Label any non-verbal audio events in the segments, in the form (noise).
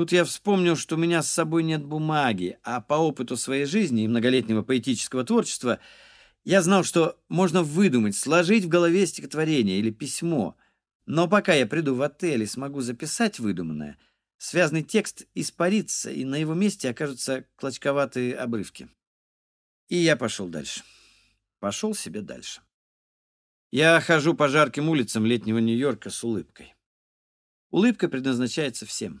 Тут я вспомнил, что у меня с собой нет бумаги, а по опыту своей жизни и многолетнего поэтического творчества я знал, что можно выдумать, сложить в голове стихотворение или письмо. Но пока я приду в отель и смогу записать выдуманное, связанный текст испарится, и на его месте окажутся клочковатые обрывки. И я пошел дальше. Пошел себе дальше. Я хожу по жарким улицам летнего Нью-Йорка с улыбкой. Улыбка предназначается всем.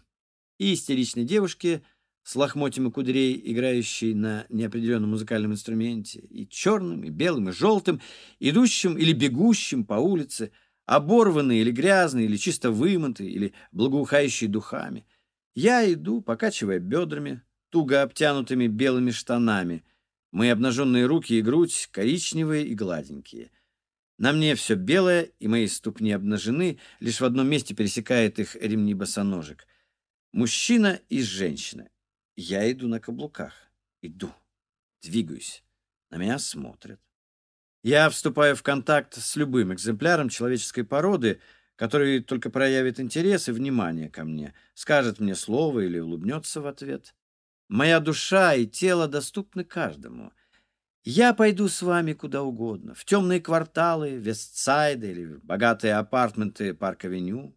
И истеричной девушке с лохмотьями кудрей, играющей на неопределенном музыкальном инструменте, и черным, и белым, и желтым, идущим или бегущим по улице, оборванные или грязные, или чисто вымытые, или благоухающие духами. Я иду, покачивая бедрами, туго обтянутыми белыми штанами. Мои обнаженные руки и грудь коричневые и гладенькие — на мне все белое, и мои ступни обнажены, лишь в одном месте пересекает их ремни босоножек. Мужчина и женщина. Я иду на каблуках. Иду. Двигаюсь. На меня смотрят. Я вступаю в контакт с любым экземпляром человеческой породы, который только проявит интерес и внимание ко мне, скажет мне слово или улыбнется в ответ. Моя душа и тело доступны каждому — я пойду с вами куда угодно, в темные кварталы, Вестсайда или в богатые апартменты Парк-авеню.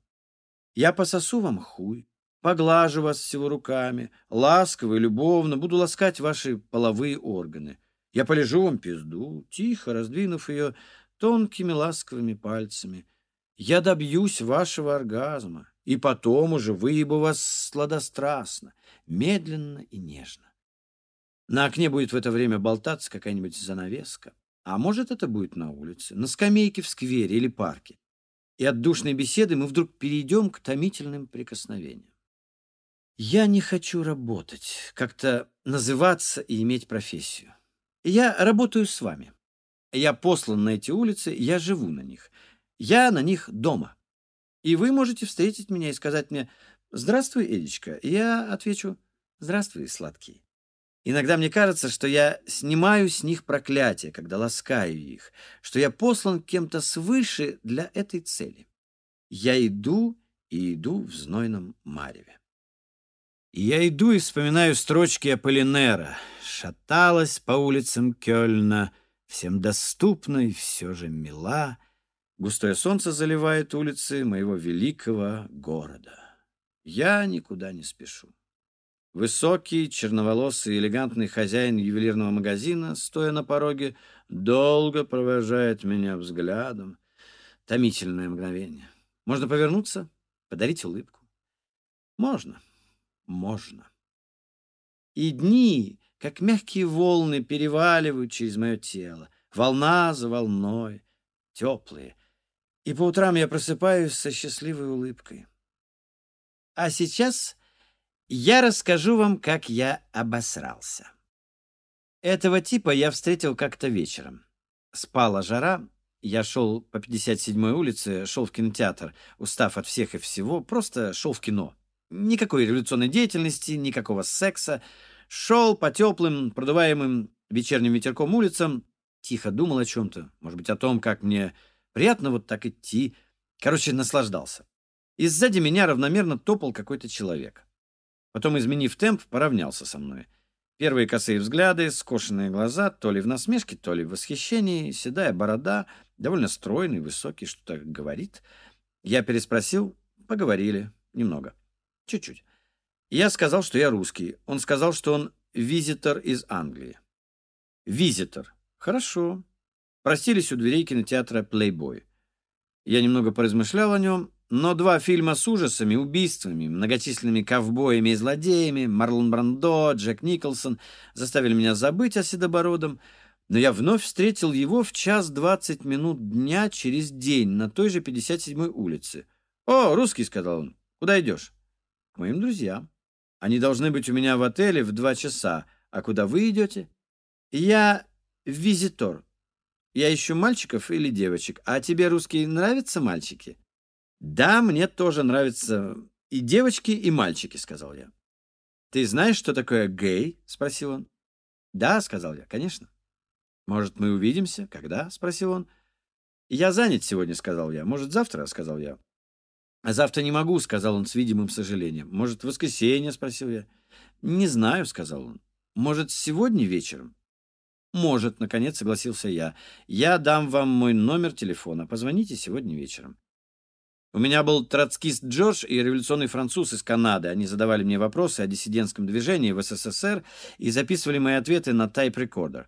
Я пососу вам хуй, поглажу вас всего руками, ласково и любовно буду ласкать ваши половые органы. Я полежу вам пизду, тихо раздвинув ее тонкими ласковыми пальцами. Я добьюсь вашего оргазма, и потом уже выебу вас сладострастно, медленно и нежно. На окне будет в это время болтаться какая-нибудь занавеска. А может, это будет на улице, на скамейке в сквере или парке. И от душной беседы мы вдруг перейдем к томительным прикосновениям. Я не хочу работать, как-то называться и иметь профессию. Я работаю с вами. Я послан на эти улицы, я живу на них. Я на них дома. И вы можете встретить меня и сказать мне «Здравствуй, Эдичка». И я отвечу «Здравствуй, сладкий». Иногда мне кажется, что я снимаю с них проклятие, когда ласкаю их, что я послан кем-то свыше для этой цели. Я иду и иду в знойном мареве. Я иду и вспоминаю строчки Аполлинера. Шаталась по улицам Кёльна, всем доступна и все же мила. Густое солнце заливает улицы моего великого города. Я никуда не спешу. Высокий, черноволосый, элегантный хозяин ювелирного магазина, стоя на пороге, долго провожает меня взглядом. Томительное мгновение. Можно повернуться, подарить улыбку. Можно, можно. И дни, как мягкие волны, переваливают через мое тело, волна за волной, теплые. И по утрам я просыпаюсь со счастливой улыбкой. А сейчас я расскажу вам, как я обосрался. Этого типа я встретил как-то вечером. Спала жара, я шел по 57-й улице, шел в кинотеатр, устав от всех и всего, просто шел в кино. Никакой революционной деятельности, никакого секса. Шел по теплым, продуваемым вечерним ветерком улицам, тихо думал о чем-то, может быть, о том, как мне приятно вот так идти. Короче, наслаждался. И сзади меня равномерно топал какой-то человек. Потом, изменив темп, поравнялся со мной. Первые косые взгляды, скошенные глаза, то ли в насмешке, то ли в восхищении, седая борода, довольно стройный, высокий, что-то говорит. Я переспросил, поговорили, немного, чуть-чуть. Я сказал, что я русский. Он сказал, что он визитор из Англии. Визитор. Хорошо. Простились у дверей кинотеатра «Плейбой». Я немного поразмышлял о нем, но два фильма с ужасами, убийствами, многочисленными ковбоями и злодеями, Марлон Брандо, Джек Николсон, заставили меня забыть о Седобородом, но я вновь встретил его в час двадцать минут дня через день на той же 57-й улице. «О, русский», — сказал он, — «куда идешь?» «К моим друзьям. Они должны быть у меня в отеле в два часа. А куда вы идете?» «Я визитор. Я ищу мальчиков или девочек. А тебе, русские, нравятся мальчики?» «Да, мне тоже нравятся и девочки, и мальчики», — сказал я. «Ты знаешь, что такое гей?» — спросил он. «Да», — сказал я, — «конечно». «Может, мы увидимся? Когда?» — спросил он. «Я занят сегодня», — сказал я. «Может, завтра?» — сказал я. «А завтра не могу», — сказал он с видимым сожалением. «Может, в воскресенье?» — спросил я. «Не знаю», — сказал он. «Может, сегодня вечером?» «Может», — наконец согласился я. «Я дам вам мой номер телефона. Позвоните сегодня вечером». У меня был троцкист Джордж и революционный француз из Канады. Они задавали мне вопросы о диссидентском движении в СССР и записывали мои ответы на tape-recorder.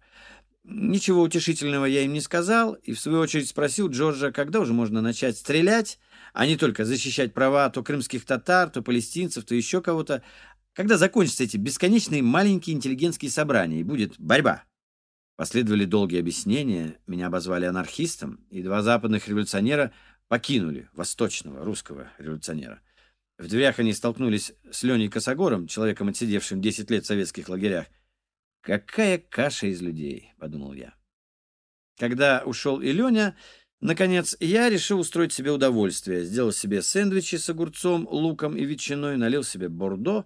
Ничего утешительного я им не сказал, и в свою очередь спросил Джорджа, когда уже можно начать стрелять, а не только защищать права то крымских татар, то палестинцев, то еще кого-то. Когда закончатся эти бесконечные маленькие интеллигентские собрания, и будет борьба. Последовали долгие объяснения, меня обозвали анархистом, и два западных революционера покинули восточного русского революционера. В дверях они столкнулись с Леней Косогором, человеком, отсидевшим 10 лет в советских лагерях. «Какая каша из людей!» — подумал я. Когда ушел и Леня, наконец, я решил устроить себе удовольствие. Сделал себе сэндвичи с огурцом, луком и ветчиной, налил себе бордо.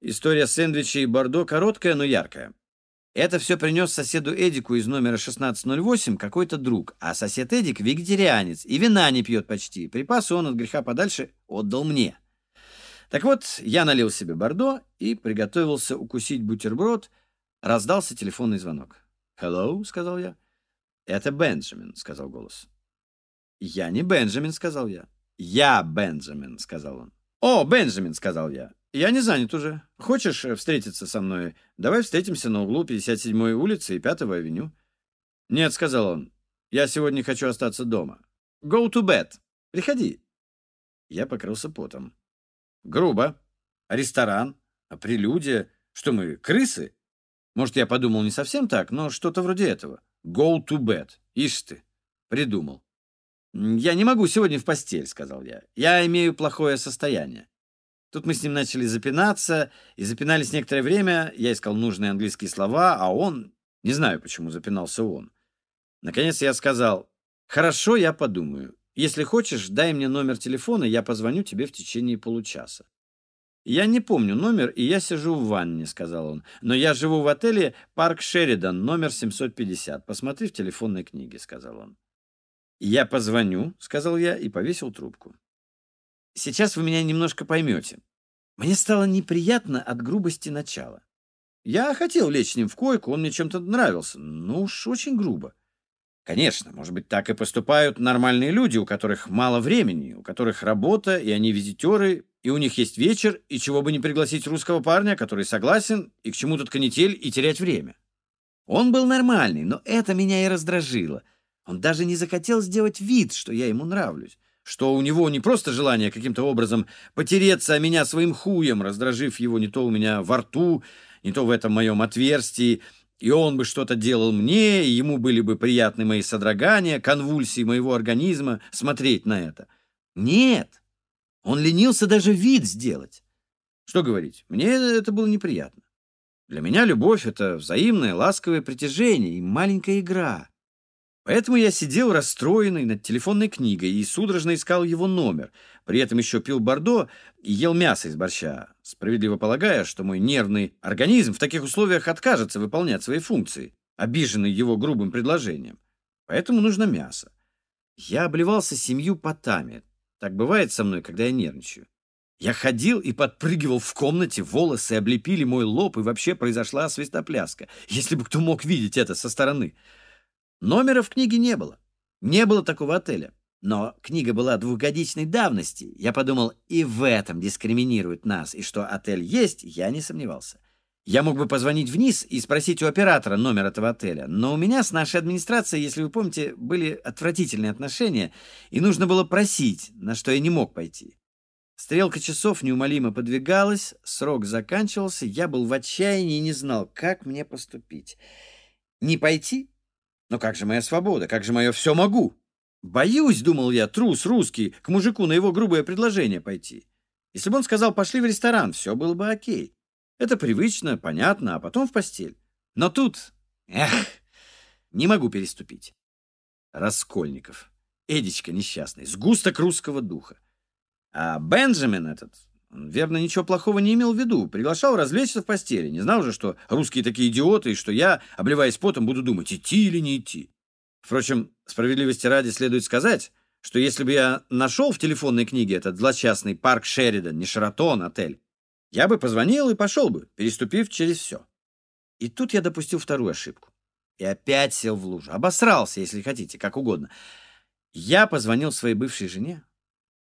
История сэндвичей и бордо короткая, но яркая. Это все принес соседу Эдику из номера 1608 какой-то друг, а сосед Эдик вегетарианец и вина не пьет почти. Припасы он от греха подальше отдал мне. Так вот, я налил себе бордо и приготовился укусить бутерброд. Раздался телефонный звонок. «Hello», — сказал я. «Это Бенджамин», — сказал голос. «Я не Бенджамин», — сказал я. «Я Бенджамин», — сказал он. «О, Бенджамин», — сказал я. Я не занят уже. Хочешь э, встретиться со мной? Давай встретимся на углу 57-й улицы и 5-го авеню. Нет, сказал он. Я сегодня хочу остаться дома. Go to bed. Приходи. Я покрылся потом. Грубо. Ресторан? А прелюдия? Что мы, крысы? Может, я подумал не совсем так, но что-то вроде этого. Go to bed. Ишь ты. Придумал. «Я не могу сегодня в постель», — сказал я. «Я имею плохое состояние». Тут мы с ним начали запинаться, и запинались некоторое время. Я искал нужные английские слова, а он... Не знаю, почему запинался он. Наконец я сказал, «Хорошо, я подумаю. Если хочешь, дай мне номер телефона, я позвоню тебе в течение получаса». «Я не помню номер, и я сижу в ванне», — сказал он. «Но я живу в отеле «Парк Шеридан», номер 750. Посмотри в телефонной книге», — сказал он. «Я позвоню», — сказал я и повесил трубку. Сейчас вы меня немножко поймете. Мне стало неприятно от грубости начала. Я хотел лечь с ним в койку, он мне чем-то нравился, но уж очень грубо. Конечно, может быть, так и поступают нормальные люди, у которых мало времени, у которых работа, и они визитеры, и у них есть вечер, и чего бы не пригласить русского парня, который согласен, и к чему тут канитель и терять время. Он был нормальный, но это меня и раздражило. Он даже не захотел сделать вид, что я ему нравлюсь что у него не просто желание каким-то образом потереться о меня своим хуем, раздражив его не то у меня во рту, не то в этом моем отверстии, и он бы что-то делал мне, и ему были бы приятны мои содрогания, конвульсии моего организма, смотреть на это. Нет, он ленился даже вид сделать. Что говорить, мне это было неприятно. Для меня любовь — это взаимное ласковое притяжение и маленькая игра. Поэтому я сидел расстроенный над телефонной книгой и судорожно искал его номер. При этом еще пил бордо и ел мясо из борща, справедливо полагая, что мой нервный организм в таких условиях откажется выполнять свои функции, обиженный его грубым предложением. Поэтому нужно мясо. Я обливался семью потами. Так бывает со мной, когда я нервничаю. Я ходил и подпрыгивал в комнате, волосы облепили мой лоб, и вообще произошла свистопляска. Если бы кто мог видеть это со стороны. Номера в книге не было. Не было такого отеля. Но книга была двухгодичной давности. Я подумал, и в этом дискриминируют нас, и что отель есть, я не сомневался. Я мог бы позвонить вниз и спросить у оператора номер этого отеля, но у меня с нашей администрацией, если вы помните, были отвратительные отношения, и нужно было просить, на что я не мог пойти. Стрелка часов неумолимо подвигалась, срок заканчивался, я был в отчаянии и не знал, как мне поступить. Не пойти но как же моя свобода? Как же мое «все могу»? Боюсь, думал я, трус русский, к мужику на его грубое предложение пойти. Если бы он сказал «пошли в ресторан», все было бы окей. Это привычно, понятно, а потом в постель. Но тут... Эх, не могу переступить. Раскольников. Эдичка несчастный, сгусток русского духа. А Бенджамин этот, верно, ничего плохого не имел в виду. Приглашал развлечься в постели. Не знал же, что русские такие идиоты, и что я, обливаясь потом, буду думать, идти или не идти. Впрочем, справедливости ради следует сказать, что если бы я нашел в телефонной книге этот злочастный парк Шеридан, не Шаратон, отель, я бы позвонил и пошел бы, переступив через все. И тут я допустил вторую ошибку. И опять сел в лужу. Обосрался, если хотите, как угодно. Я позвонил своей бывшей жене.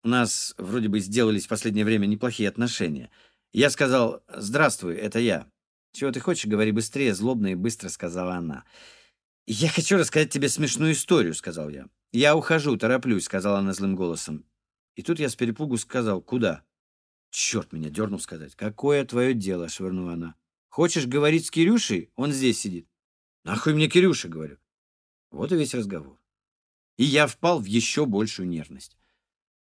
У нас вроде бы сделались в последнее время неплохие отношения. Я сказал «Здравствуй, это я». «Чего ты хочешь, говори быстрее», — злобно и быстро сказала она. «Я хочу рассказать тебе смешную историю», — сказал я. «Я ухожу, тороплюсь», — сказала она злым голосом. И тут я с перепугу сказал «Куда?» Черт меня дернул сказать. «Какое твое дело?» — швырнула она. «Хочешь говорить с Кирюшей? Он здесь сидит». «Нахуй мне Кирюша?» — говорю. Вот и весь разговор. И я впал в еще большую нервность.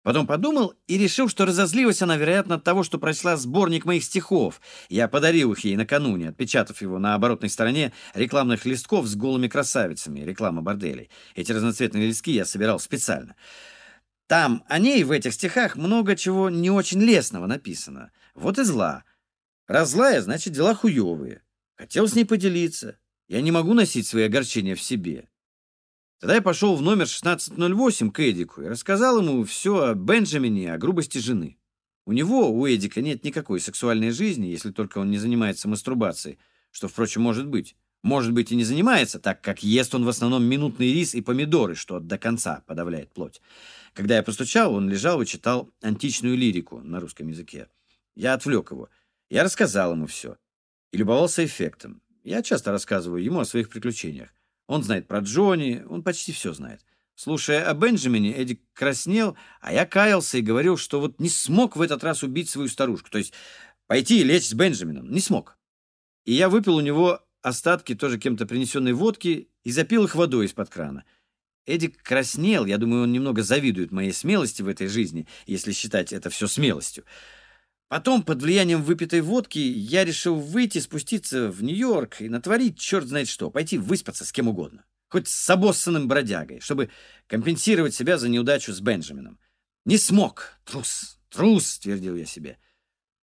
Потом подумал и решил, что разозлилась она, вероятно, от того, что прочла сборник моих стихов. Я подарил их ей накануне, отпечатав его на оборотной стороне рекламных листков с голыми красавицами, реклама борделей. Эти разноцветные листки я собирал специально. Там о ней в этих стихах много чего не очень лестного написано. Вот и зла. Раз злая, значит, дела хуевые. Хотел с ней поделиться. Я не могу носить свои огорчения в себе. Тогда я пошел в номер 1608 к Эдику и рассказал ему все о Бенджамине, о грубости жены. У него, у Эдика, нет никакой сексуальной жизни, если только он не занимается мастурбацией, что, впрочем, может быть. Может быть, и не занимается, так как ест он в основном минутный рис и помидоры, что до конца подавляет плоть. Когда я постучал, он лежал и читал античную лирику на русском языке. Я отвлек его. Я рассказал ему все. И любовался эффектом. Я часто рассказываю ему о своих приключениях. Он знает про Джонни, он почти все знает. Слушая о Бенджамине, Эдик краснел, а я каялся и говорил, что вот не смог в этот раз убить свою старушку, то есть пойти и лечь с Бенджамином. Не смог. И я выпил у него остатки тоже кем-то принесенной водки и запил их водой из-под крана. Эдик краснел, я думаю, он немного завидует моей смелости в этой жизни, если считать это все смелостью. Потом, под влиянием выпитой водки, я решил выйти, спуститься в Нью-Йорк и натворить черт знает что, пойти выспаться с кем угодно. Хоть с обоссанным бродягой, чтобы компенсировать себя за неудачу с Бенджамином. Не смог. Трус, трус, твердил я себе.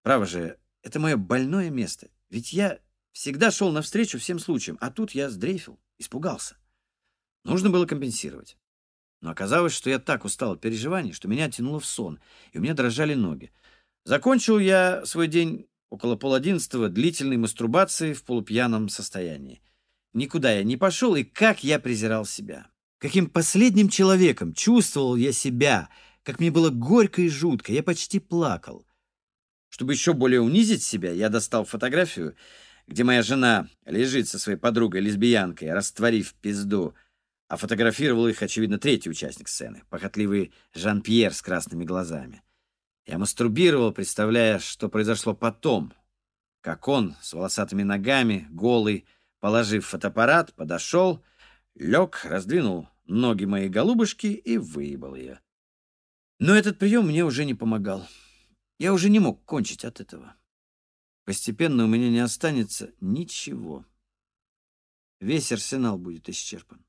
Право же, это мое больное место. Ведь я всегда шел навстречу всем случаям, а тут я сдрейфил, испугался. Нужно было компенсировать. Но оказалось, что я так устал от переживаний, что меня тянуло в сон, и у меня дрожали ноги. Закончил я свой день около полодиннадцатого длительной мастурбацией в полупьяном состоянии. Никуда я не пошел, и как я презирал себя. Каким последним человеком чувствовал я себя, как мне было горько и жутко, я почти плакал. Чтобы еще более унизить себя, я достал фотографию, где моя жена лежит со своей подругой-лесбиянкой, растворив пизду, а фотографировал их, очевидно, третий участник сцены, похотливый Жан-Пьер с красными глазами. Я мастурбировал, представляя, что произошло потом, как он с волосатыми ногами, голый, положив фотоаппарат, подошел, лег, раздвинул ноги моей голубушки и выебал ее. Но этот прием мне уже не помогал. Я уже не мог кончить от этого. Постепенно у меня не останется ничего. Весь арсенал будет исчерпан.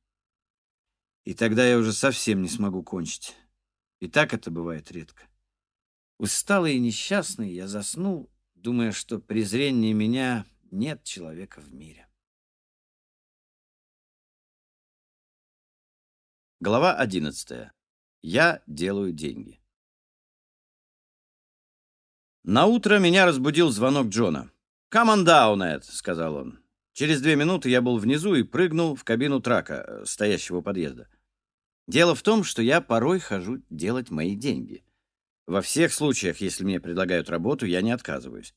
И тогда я уже совсем не смогу кончить. И так это бывает редко. Усталый и несчастный, я заснул, думая, что презрение меня нет человека в мире. Глава одиннадцатая. Я делаю деньги. На утро меня разбудил звонок Джона. «Come on down, Эд», — сказал он. Через две минуты я был внизу и прыгнул в кабину трака, э, стоящего подъезда. Дело в том, что я порой хожу делать мои деньги — во всех случаях, если мне предлагают работу, я не отказываюсь.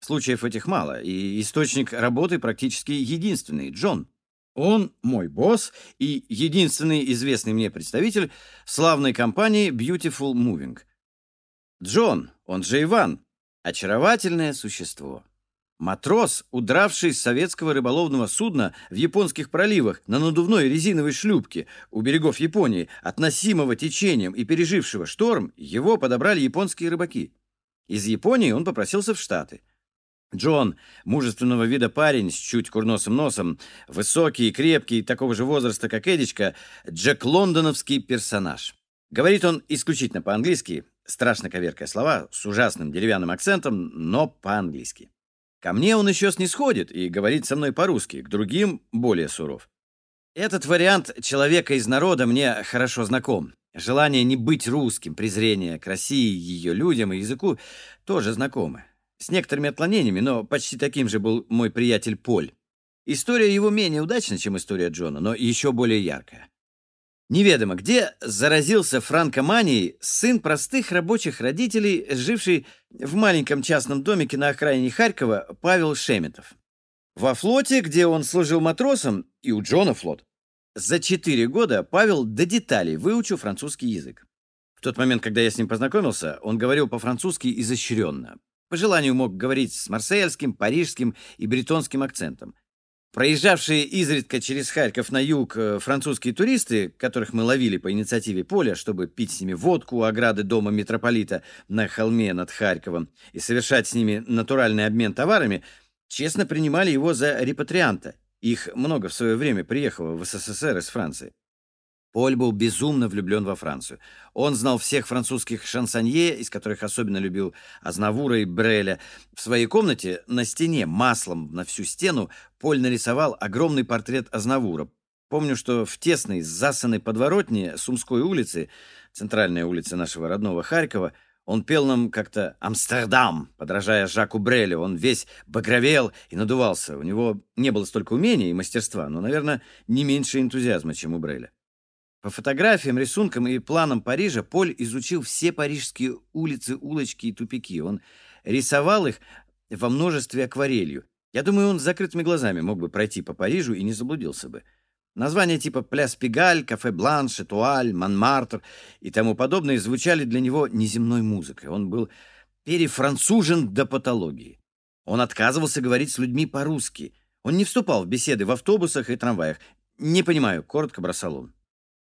Случаев этих мало, и источник работы практически единственный — Джон. Он мой босс и единственный известный мне представитель славной компании Beautiful Moving. Джон, он же Иван, очаровательное существо. Матрос, удравший с советского рыболовного судна в японских проливах на надувной резиновой шлюпке у берегов Японии, относимого течением и пережившего шторм, его подобрали японские рыбаки. Из Японии он попросился в Штаты. Джон, мужественного вида парень с чуть курносым носом, высокий и крепкий, такого же возраста, как Эдичка, Джек Лондоновский персонаж. Говорит он исключительно по-английски, страшно коверкая слова, с ужасным деревянным акцентом, но по-английски. Ко мне он еще снисходит и говорит со мной по-русски, к другим более суров. Этот вариант человека из народа мне хорошо знаком. Желание не быть русским, презрение к России, ее людям и языку тоже знакомы. С некоторыми отклонениями, но почти таким же был мой приятель Поль. История его менее удачна, чем история Джона, но еще более яркая. Неведомо где заразился франкоманией сын простых рабочих родителей, живший в маленьком частном домике на окраине Харькова, Павел Шеметов. Во флоте, где он служил матросом, и у Джона флот, за четыре года Павел до деталей выучил французский язык. В тот момент, когда я с ним познакомился, он говорил по-французски изощренно. По желанию мог говорить с марсельским, парижским и бретонским акцентом. Проезжавшие изредка через Харьков на юг э, французские туристы, которых мы ловили по инициативе Поля, чтобы пить с ними водку у ограды дома митрополита на холме над Харьковом и совершать с ними натуральный обмен товарами, честно принимали его за репатрианта. Их много в свое время приехало в СССР из Франции. Поль был безумно влюблен во Францию. Он знал всех французских шансонье, из которых особенно любил Азнавура и Бреля. В своей комнате на стене маслом на всю стену Поль нарисовал огромный портрет Азнавура. Помню, что в тесной, засанной подворотне Сумской улицы, центральная улица нашего родного Харькова, он пел нам как-то «Амстердам», подражая Жаку Брелю. Он весь багровел и надувался. У него не было столько умения и мастерства, но, наверное, не меньше энтузиазма, чем у Бреля. По фотографиям, рисункам и планам Парижа Поль изучил все парижские улицы, улочки и тупики. Он рисовал их во множестве акварелью. Я думаю, он с закрытыми глазами мог бы пройти по Парижу и не заблудился бы. Названия типа «Пляс Пигаль», «Кафе Бланш», «Этуаль», «Монмартр» и тому подобное звучали для него неземной музыкой. Он был перефранцужен до патологии. Он отказывался говорить с людьми по-русски. Он не вступал в беседы в автобусах и трамваях. «Не понимаю», — коротко бросал он.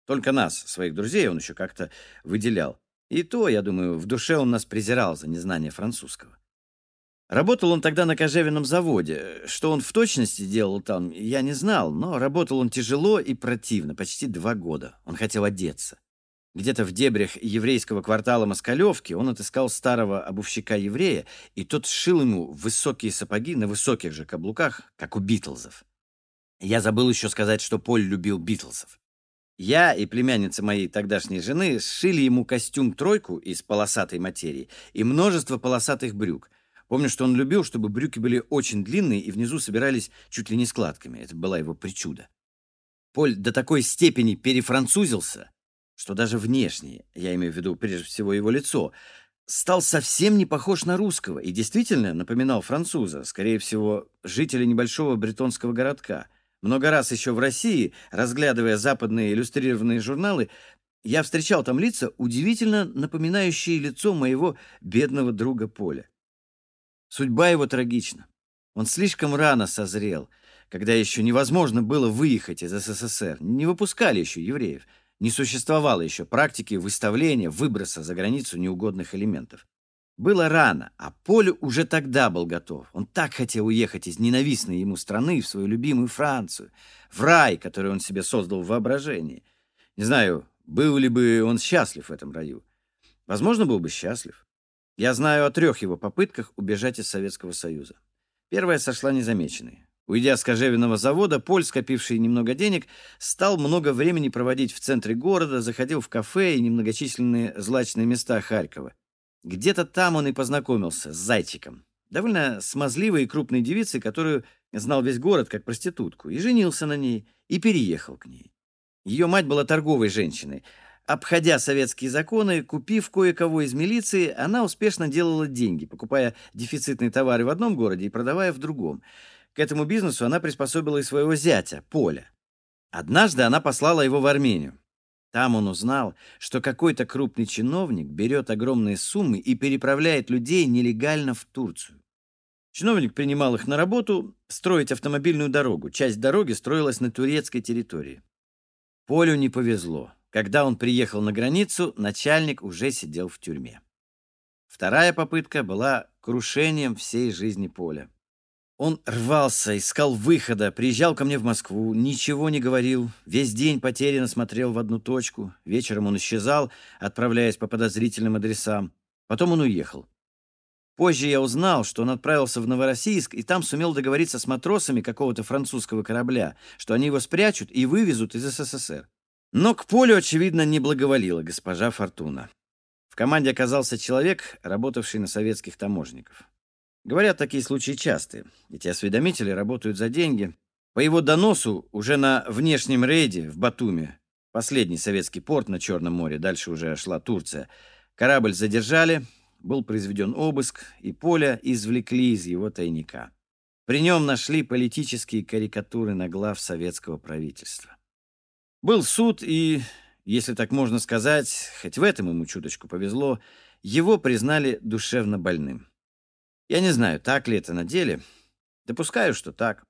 Только нас, своих друзей, он еще как-то выделял. И то, я думаю, в душе он нас презирал за незнание французского. Работал он тогда на кожевенном заводе. Что он в точности делал там, я не знал, но работал он тяжело и противно, почти два года. Он хотел одеться. Где-то в дебрях еврейского квартала Москалевки он отыскал старого обувщика-еврея, и тот сшил ему высокие сапоги на высоких же каблуках, как у Битлзов. Я забыл еще сказать, что Поль любил Битлзов. Я и племянница моей тогдашней жены сшили ему костюм-тройку из полосатой материи и множество полосатых брюк. Помню, что он любил, чтобы брюки были очень длинные и внизу собирались чуть ли не складками. Это была его причуда. Поль до такой степени перефранцузился, что даже внешне, я имею в виду прежде всего его лицо, стал совсем не похож на русского и действительно напоминал француза, скорее всего, жителя небольшого бретонского городка — много раз еще в России, разглядывая западные иллюстрированные журналы, я встречал там лица, удивительно напоминающие лицо моего бедного друга Поля. Судьба его трагична. Он слишком рано созрел, когда еще невозможно было выехать из СССР, не выпускали еще евреев, не существовало еще практики выставления, выброса за границу неугодных элементов. Было рано, а Поль уже тогда был готов. Он так хотел уехать из ненавистной ему страны в свою любимую Францию, в рай, который он себе создал в воображении. Не знаю, был ли бы он счастлив в этом раю. Возможно, был бы счастлив. Я знаю о трех его попытках убежать из Советского Союза. Первая сошла незамеченной. Уйдя с кожевенного завода, Поль, скопивший немного денег, стал много времени проводить в центре города, заходил в кафе и немногочисленные злачные места Харькова. Где-то там он и познакомился с Зайчиком, довольно смазливой и крупной девицей, которую знал весь город как проститутку, и женился на ней, и переехал к ней. Ее мать была торговой женщиной. Обходя советские законы, купив кое-кого из милиции, она успешно делала деньги, покупая дефицитные товары в одном городе и продавая в другом. К этому бизнесу она приспособила и своего зятя, Поля. Однажды она послала его в Армению. Там он узнал, что какой-то крупный чиновник берет огромные суммы и переправляет людей нелегально в Турцию. Чиновник принимал их на работу строить автомобильную дорогу. Часть дороги строилась на турецкой территории. Полю не повезло. Когда он приехал на границу, начальник уже сидел в тюрьме. Вторая попытка была крушением всей жизни Поля. Он рвался, искал выхода, приезжал ко мне в Москву, ничего не говорил, весь день потерянно смотрел в одну точку. Вечером он исчезал, отправляясь по подозрительным адресам. Потом он уехал. Позже я узнал, что он отправился в Новороссийск и там сумел договориться с матросами какого-то французского корабля, что они его спрячут и вывезут из СССР. Но к полю, очевидно, не благоволила госпожа Фортуна. В команде оказался человек, работавший на советских таможенников. Говорят, такие случаи частые. Эти осведомители работают за деньги. По его доносу уже на внешнем рейде в Батуми, последний советский порт на Черном море, дальше уже шла Турция, корабль задержали, был произведен обыск, и Поля извлекли из его тайника. При нем нашли политические карикатуры на глав советского правительства. Был суд, и, если так можно сказать, хоть в этом ему чуточку повезло, его признали душевно больным. Я не знаю, так ли это на деле. Допускаю, что так.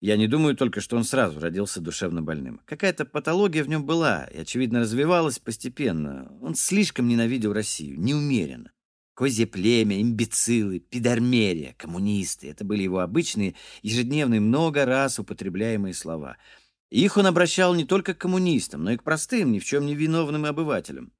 Я не думаю только, что он сразу родился душевно больным. Какая-то патология в нем была и, очевидно, развивалась постепенно. Он слишком ненавидел Россию, неумеренно. Козье племя, имбецилы, пидормерия, коммунисты — это были его обычные, ежедневные, много раз употребляемые слова. Их он обращал не только к коммунистам, но и к простым, ни в чем не виновным обывателям.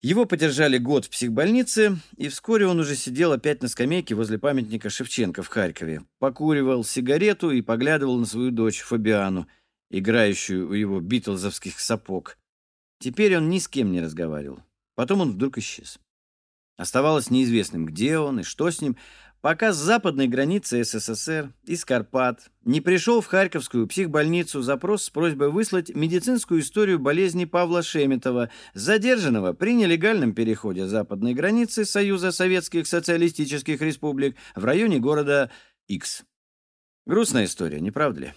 Его подержали год в психбольнице, и вскоре он уже сидел опять на скамейке возле памятника Шевченко в Харькове, покуривал сигарету и поглядывал на свою дочь Фабиану, играющую у его битлзовских сапог. Теперь он ни с кем не разговаривал. Потом он вдруг исчез. Оставалось неизвестным, где он и что с ним, пока с западной границы СССР, из Карпат, не пришел в Харьковскую психбольницу запрос с просьбой выслать медицинскую историю болезни Павла Шеметова, задержанного при нелегальном переходе западной границы Союза Советских Социалистических Республик в районе города X. Грустная история, не правда ли?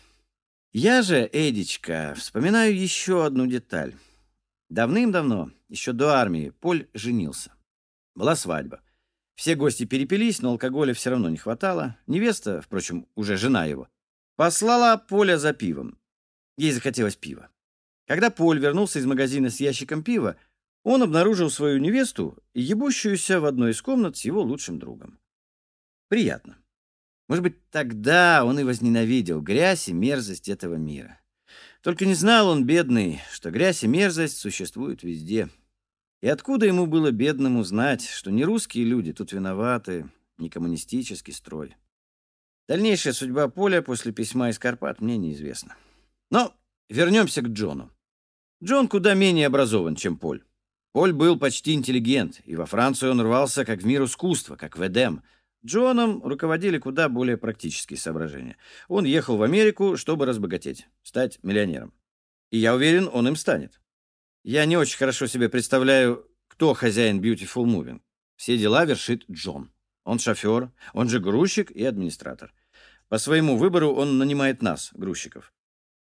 Я же, Эдичка, вспоминаю еще одну деталь. Давным-давно, еще до армии, Поль женился. Была свадьба. Все гости перепились, но алкоголя все равно не хватало. Невеста, впрочем, уже жена его, послала Поля за пивом. Ей захотелось пива. Когда Поль вернулся из магазина с ящиком пива, он обнаружил свою невесту, ебущуюся в одной из комнат с его лучшим другом. Приятно. Может быть, тогда он и возненавидел грязь и мерзость этого мира. Только не знал он, бедный, что грязь и мерзость существуют везде. И откуда ему было бедному знать, что не русские люди тут виноваты, не коммунистический строй? Дальнейшая судьба Поля после письма из Карпат мне неизвестна. Но вернемся к Джону. Джон куда менее образован, чем Поль. Поль был почти интеллигент, и во Францию он рвался как в мир искусства, как в Эдем. Джоном руководили куда более практические соображения. Он ехал в Америку, чтобы разбогатеть, стать миллионером. И я уверен, он им станет. Я не очень хорошо себе представляю, кто хозяин Beautiful Moving. Все дела вершит Джон. Он шофер, он же грузчик и администратор. По своему выбору он нанимает нас, грузчиков.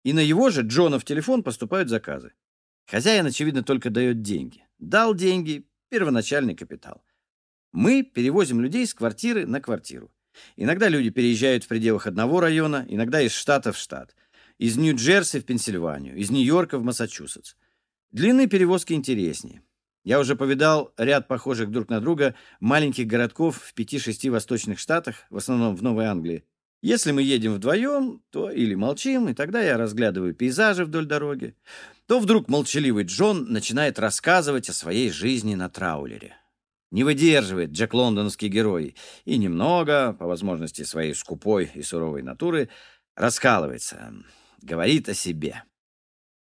И на его же Джона в телефон поступают заказы. Хозяин, очевидно, только дает деньги. Дал деньги, первоначальный капитал. Мы перевозим людей с квартиры на квартиру. Иногда люди переезжают в пределах одного района, иногда из штата в штат. Из Нью-Джерси в Пенсильванию, из Нью-Йорка в Массачусетс. Длинные перевозки интереснее. Я уже повидал ряд похожих друг на друга маленьких городков в пяти-шести восточных штатах, в основном в Новой Англии. Если мы едем вдвоем, то или молчим, и тогда я разглядываю пейзажи вдоль дороги, то вдруг молчаливый Джон начинает рассказывать о своей жизни на траулере. Не выдерживает Джек Лондонский герой и немного, по возможности своей скупой и суровой натуры, раскалывается, говорит о себе.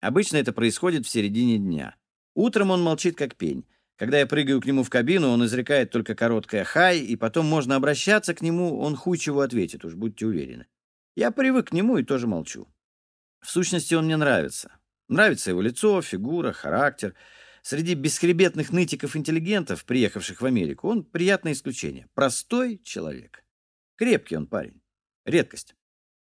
Обычно это происходит в середине дня. Утром он молчит как пень. Когда я прыгаю к нему в кабину, он изрекает только короткое «хай», и потом можно обращаться к нему, он хуй чего ответит, уж будьте уверены. Я привык к нему и тоже молчу. В сущности, он мне нравится. Нравится его лицо, фигура, характер. Среди бесхребетных нытиков-интеллигентов, приехавших в Америку, он приятное исключение. Простой человек. Крепкий он парень. Редкость.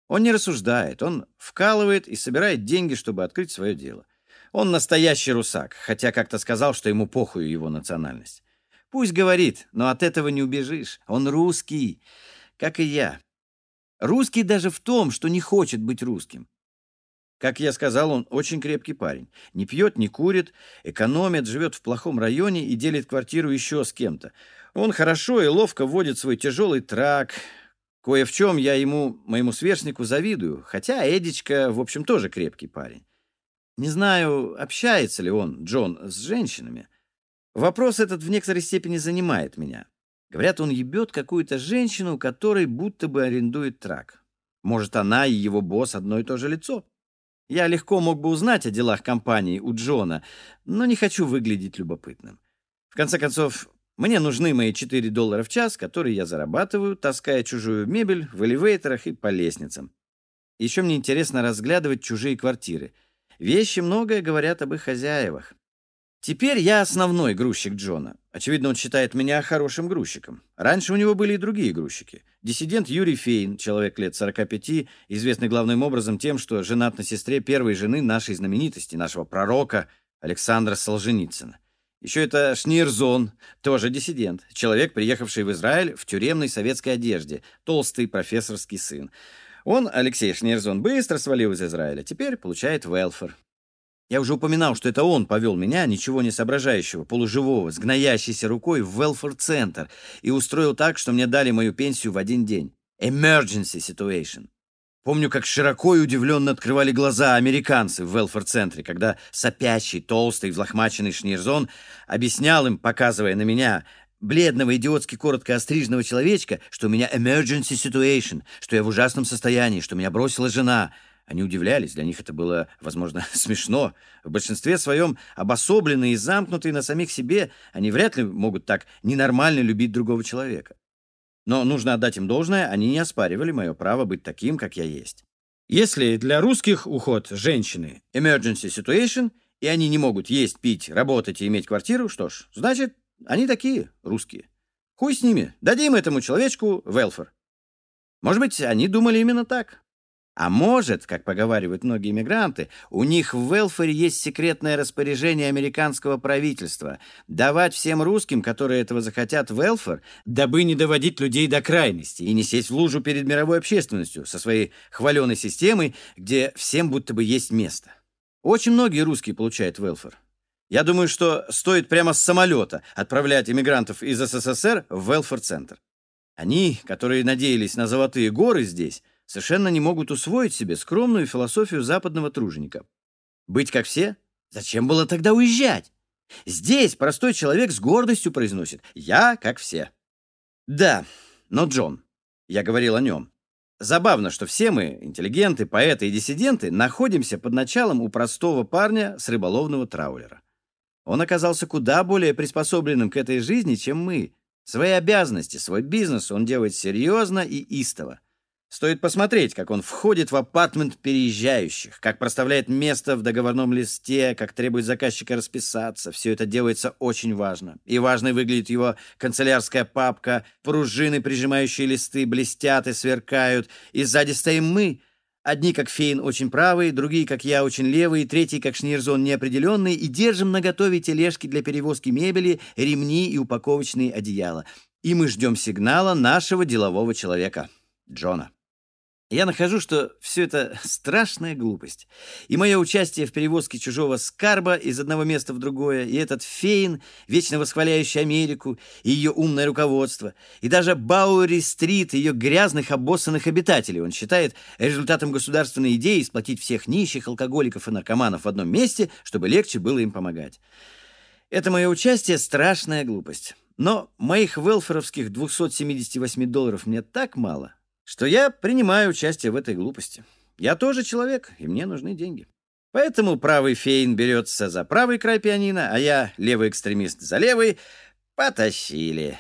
Он не рассуждает, он вкалывает и собирает деньги, чтобы открыть свое дело. Он настоящий русак, хотя как-то сказал, что ему похуй его национальность. Пусть говорит, но от этого не убежишь. Он русский, как и я. Русский даже в том, что не хочет быть русским. Как я сказал, он очень крепкий парень. Не пьет, не курит, экономит, живет в плохом районе и делит квартиру еще с кем-то. Он хорошо и ловко водит свой тяжелый трак, Кое в чем я ему, моему сверстнику, завидую, хотя Эдичка, в общем, тоже крепкий парень. Не знаю, общается ли он, Джон, с женщинами. Вопрос этот в некоторой степени занимает меня. Говорят, он ебет какую-то женщину, которой будто бы арендует трак. Может, она и его босс одно и то же лицо? Я легко мог бы узнать о делах компании у Джона, но не хочу выглядеть любопытным. В конце концов, мне нужны мои 4 доллара в час, которые я зарабатываю, таская чужую мебель в элевейторах и по лестницам. Еще мне интересно разглядывать чужие квартиры. Вещи многое говорят об их хозяевах. Теперь я основной грузчик Джона. Очевидно, он считает меня хорошим грузчиком. Раньше у него были и другие грузчики. Диссидент Юрий Фейн, человек лет 45, известный главным образом тем, что женат на сестре первой жены нашей знаменитости, нашего пророка Александра Солженицына. Еще это Шнирзон, тоже диссидент, человек, приехавший в Израиль в тюремной советской одежде, толстый профессорский сын. Он, Алексей Шнирзон, быстро свалил из Израиля, теперь получает велфер. Я уже упоминал, что это он повел меня, ничего не соображающего, полуживого, с гноящейся рукой в welfare-центр и устроил так, что мне дали мою пенсию в один день. Emergency situation. Помню, как широко и удивленно открывали глаза американцы в welfare-центре, когда сопящий, толстый, взлохмаченный шнирзон объяснял им, показывая на меня, бледного, идиотски коротко остриженного человечка, что у меня emergency situation, что я в ужасном состоянии, что меня бросила жена — они удивлялись, для них это было, возможно, (laughs) смешно. В большинстве своем обособленные и замкнутые на самих себе, они вряд ли могут так ненормально любить другого человека. Но нужно отдать им должное, они не оспаривали мое право быть таким, как я есть. Если для русских уход женщины – emergency situation, и они не могут есть, пить, работать и иметь квартиру, что ж, значит, они такие, русские. Хуй с ними, дадим этому человечку велфер. Может быть, они думали именно так. А может, как поговаривают многие мигранты, у них в Велфоре есть секретное распоряжение американского правительства давать всем русским, которые этого захотят, Велфор, дабы не доводить людей до крайности и не сесть в лужу перед мировой общественностью со своей хваленой системой, где всем будто бы есть место. Очень многие русские получают Велфор. Я думаю, что стоит прямо с самолета отправлять иммигрантов из СССР в Велфор-центр. Они, которые надеялись на золотые горы здесь, совершенно не могут усвоить себе скромную философию западного труженика. Быть как все? Зачем было тогда уезжать? Здесь простой человек с гордостью произносит «я как все». Да, но Джон, я говорил о нем. Забавно, что все мы, интеллигенты, поэты и диссиденты, находимся под началом у простого парня с рыболовного траулера. Он оказался куда более приспособленным к этой жизни, чем мы. Свои обязанности, свой бизнес он делает серьезно и истово. Стоит посмотреть, как он входит в апартмент переезжающих, как проставляет место в договорном листе, как требует заказчика расписаться. Все это делается очень важно. И важной выглядит его канцелярская папка, пружины, прижимающие листы, блестят и сверкают. И сзади стоим мы. Одни, как Фейн, очень правые, другие, как я, очень левые, третий, как Шнирзон, неопределенные, и держим наготове тележки для перевозки мебели, ремни и упаковочные одеяла. И мы ждем сигнала нашего делового человека, Джона. Я нахожу, что все это (laughs) страшная глупость. И мое участие в перевозке чужого скарба из одного места в другое, и этот Фейн, вечно восхваляющий Америку, и ее умное руководство, и даже Бауэри-стрит, ее грязных, обоссанных обитателей, он считает результатом государственной идеи сплотить всех нищих, алкоголиков и наркоманов в одном месте, чтобы легче было им помогать. Это мое участие — страшная глупость. Но моих велферовских 278 долларов мне так мало, что я принимаю участие в этой глупости. Я тоже человек, и мне нужны деньги. Поэтому правый фейн берется за правый край пианино, а я, левый экстремист, за левый. Потащили.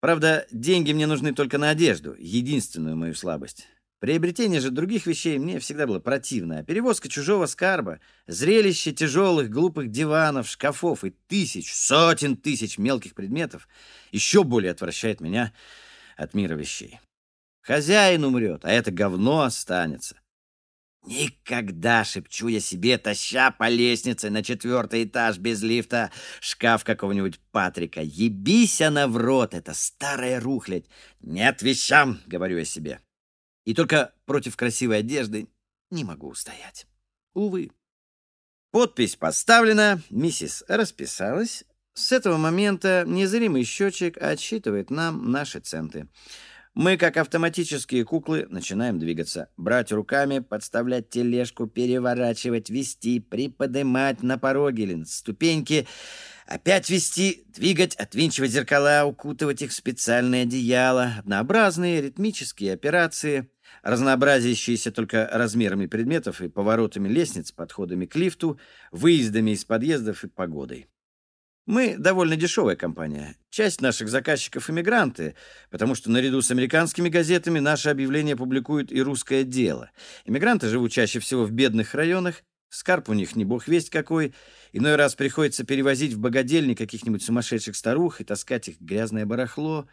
Правда, деньги мне нужны только на одежду, единственную мою слабость. Приобретение же других вещей мне всегда было противно, а перевозка чужого скарба, зрелище тяжелых, глупых диванов, шкафов и тысяч, сотен тысяч мелких предметов еще более отвращает меня от мира вещей. Хозяин умрет, а это говно останется. Никогда, шепчу я себе, таща по лестнице на четвертый этаж без лифта шкаф какого-нибудь Патрика. Ебись она в рот, это старая рухлядь. Нет вещам, говорю я себе. И только против красивой одежды не могу устоять. Увы. Подпись поставлена, миссис расписалась. С этого момента незримый счетчик отсчитывает нам наши центы. Мы, как автоматические куклы, начинаем двигаться. Брать руками, подставлять тележку, переворачивать, вести, приподнимать на пороге или на ступеньки, опять вести, двигать, отвинчивать зеркала, укутывать их в специальное одеяло. Однообразные ритмические операции, разнообразящиеся только размерами предметов и поворотами лестниц, подходами к лифту, выездами из подъездов и погодой. Мы довольно дешевая компания. Часть наших заказчиков — иммигранты, потому что наряду с американскими газетами наши объявления публикует и русское дело. Иммигранты живут чаще всего в бедных районах, скарб у них не бог весть какой, иной раз приходится перевозить в богадельни каких-нибудь сумасшедших старух и таскать их грязное барахло.